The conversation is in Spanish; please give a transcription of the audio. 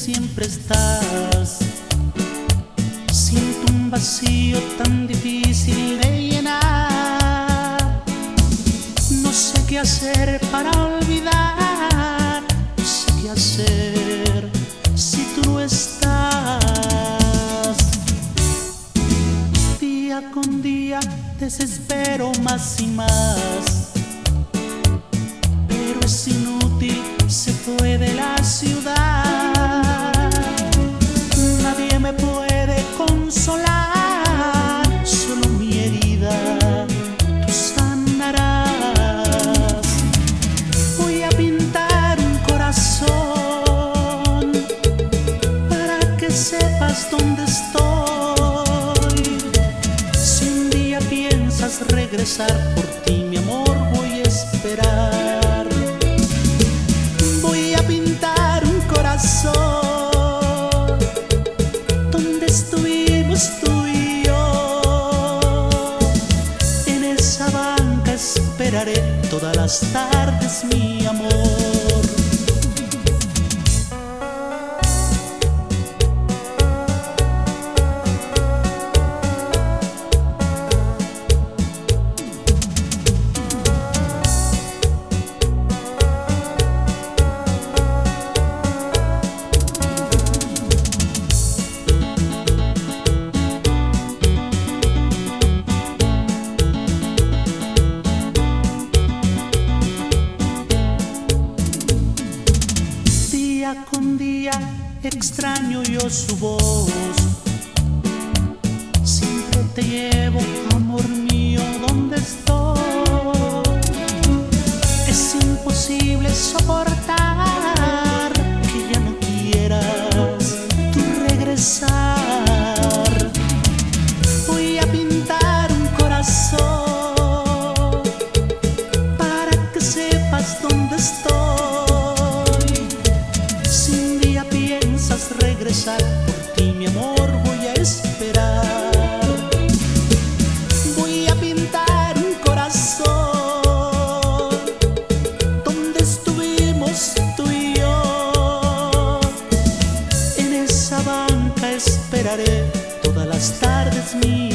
siempre estás. Siento un vacío tan difícil de llenar. No sé qué hacer para olvidar. No sé qué hacer si tú no estás. Día con día desespero más y más. Pero es inútil, que sepas dónde estoy. Si un día piensas regresar por ti, mi amor, voy a esperar. Voy a pintar un corazón donde estuvimos tú y yo. En esa banca esperaré todas las tardes, mi amor. Extraño yo su voz. Siempre te llevo, amor mío, donde estoy. Es imposible soportar que ya no quieras tú regresar. Voy a pintar un corazón para que sepas dónde estoy. Por ti, mi amor, voy a esperar. Voy a pintar un corazón donde estuvimos tú y yo. En esa banca esperaré todas las tardes mías.